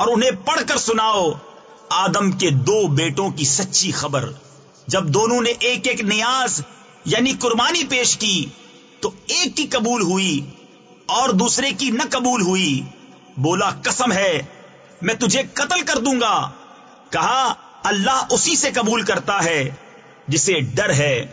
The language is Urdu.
اور انہیں پڑھ کر سناؤ، آدم کے دو بیٹوں کی سچی خبر۔ جب دونوں نے ایک ایک نیاز یعنی قربانی پیش کی، تو ایک کی قبول ہوئی اور دوسرے کی نہ قبول ہوئی۔ بولا، قسم ہے، میں تجھے قتل کر دوں گا۔ کہا، اللہ اسی سے قبول کرتا ہے، جسے ڈر ہے۔